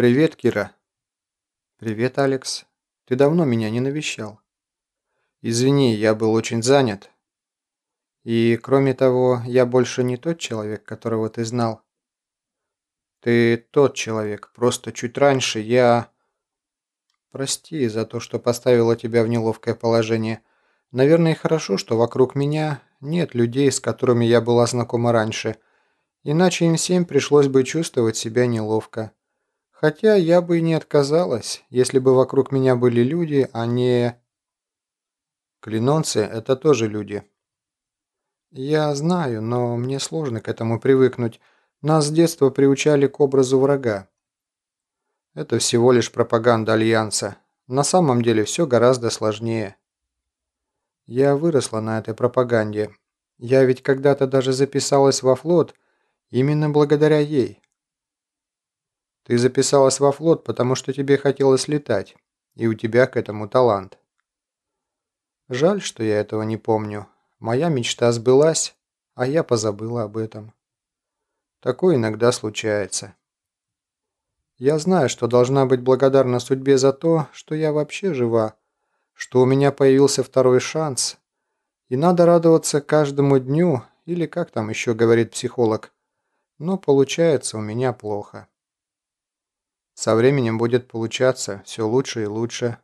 «Привет, Кира». «Привет, Алекс. Ты давно меня не навещал». «Извини, я был очень занят. И, кроме того, я больше не тот человек, которого ты знал». «Ты тот человек, просто чуть раньше я...» «Прости за то, что поставила тебя в неловкое положение. Наверное, хорошо, что вокруг меня нет людей, с которыми я была знакома раньше, иначе им всем пришлось бы чувствовать себя неловко». Хотя я бы и не отказалась, если бы вокруг меня были люди, а не... Клинонцы – это тоже люди. Я знаю, но мне сложно к этому привыкнуть. Нас с детства приучали к образу врага. Это всего лишь пропаганда Альянса. На самом деле все гораздо сложнее. Я выросла на этой пропаганде. Я ведь когда-то даже записалась во флот именно благодаря ей. Ты записалась во флот, потому что тебе хотелось летать, и у тебя к этому талант. Жаль, что я этого не помню. Моя мечта сбылась, а я позабыла об этом. Такое иногда случается. Я знаю, что должна быть благодарна судьбе за то, что я вообще жива, что у меня появился второй шанс, и надо радоваться каждому дню, или как там еще говорит психолог, но получается у меня плохо. Со временем будет получаться все лучше и лучше.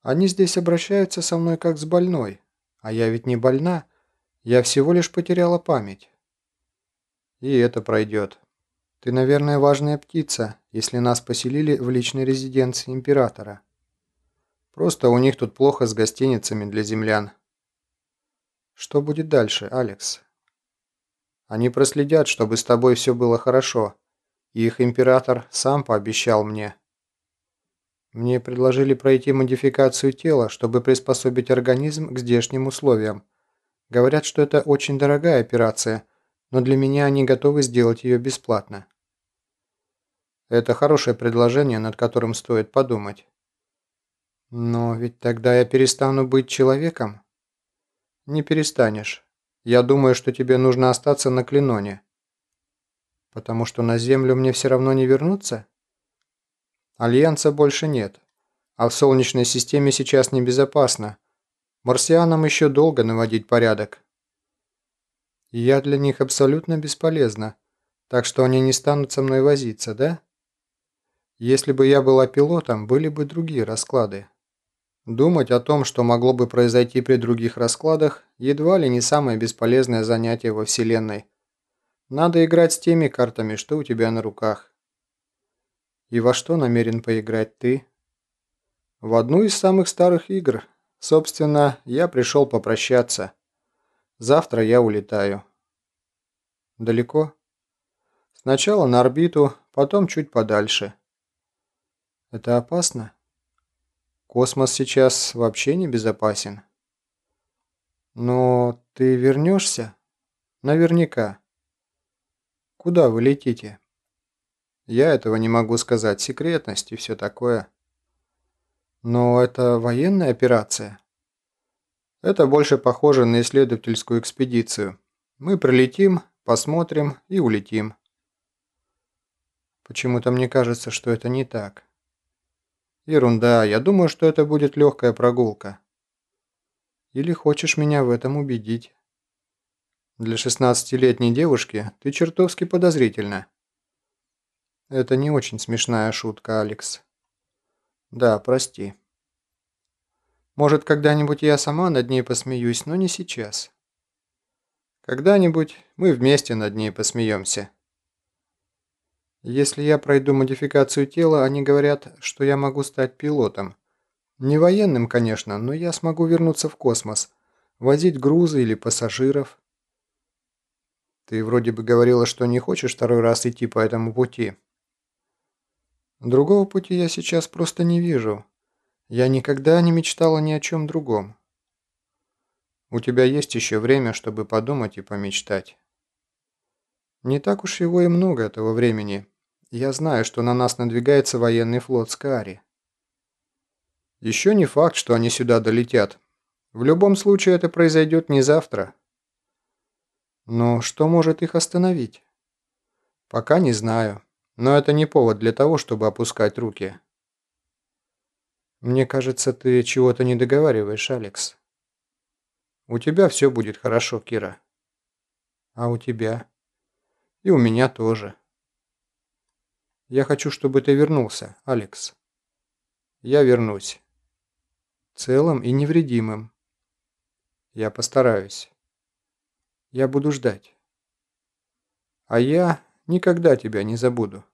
Они здесь обращаются со мной как с больной, а я ведь не больна, я всего лишь потеряла память. И это пройдет. Ты, наверное, важная птица, если нас поселили в личной резиденции императора. Просто у них тут плохо с гостиницами для землян. Что будет дальше, Алекс? Они проследят, чтобы с тобой все было хорошо. Их император сам пообещал мне. Мне предложили пройти модификацию тела, чтобы приспособить организм к здешним условиям. Говорят, что это очень дорогая операция, но для меня они готовы сделать ее бесплатно. Это хорошее предложение, над которым стоит подумать. Но ведь тогда я перестану быть человеком? Не перестанешь. Я думаю, что тебе нужно остаться на Клиноне. Потому что на Землю мне все равно не вернуться? Альянса больше нет. А в Солнечной системе сейчас небезопасно. Марсианам еще долго наводить порядок. Я для них абсолютно бесполезна. Так что они не станут со мной возиться, да? Если бы я была пилотом, были бы другие расклады. Думать о том, что могло бы произойти при других раскладах, едва ли не самое бесполезное занятие во Вселенной – надо играть с теми картами, что у тебя на руках. И во что намерен поиграть ты? В одну из самых старых игр. Собственно, я пришел попрощаться. Завтра я улетаю. Далеко? Сначала на орбиту, потом чуть подальше. Это опасно? Космос сейчас вообще не безопасен. Но ты вернешься? Наверняка. Куда вы летите? Я этого не могу сказать. Секретность и все такое. Но это военная операция? Это больше похоже на исследовательскую экспедицию. Мы прилетим, посмотрим и улетим. Почему-то мне кажется, что это не так. Ерунда, я думаю, что это будет легкая прогулка. Или хочешь меня в этом убедить? Для шестнадцатилетней девушки ты чертовски подозрительна. Это не очень смешная шутка, Алекс. Да, прости. Может, когда-нибудь я сама над ней посмеюсь, но не сейчас. Когда-нибудь мы вместе над ней посмеемся. Если я пройду модификацию тела, они говорят, что я могу стать пилотом. Не военным, конечно, но я смогу вернуться в космос, возить грузы или пассажиров. Ты вроде бы говорила, что не хочешь второй раз идти по этому пути. Другого пути я сейчас просто не вижу. Я никогда не мечтала ни о чем другом. У тебя есть еще время, чтобы подумать и помечтать. Не так уж его и много этого времени. Я знаю, что на нас надвигается военный флот Скари. Еще не факт, что они сюда долетят. В любом случае это произойдет не завтра, но что может их остановить? Пока не знаю. Но это не повод для того, чтобы опускать руки. Мне кажется, ты чего-то не договариваешь, Алекс. У тебя все будет хорошо, Кира. А у тебя? И у меня тоже. Я хочу, чтобы ты вернулся, Алекс. Я вернусь. Целым и невредимым. Я постараюсь. Я буду ждать. А я никогда тебя не забуду.